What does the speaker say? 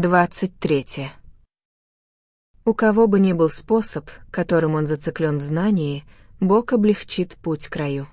23. У кого бы ни был способ, которым он зациклен в знании, Бог облегчит путь к краю.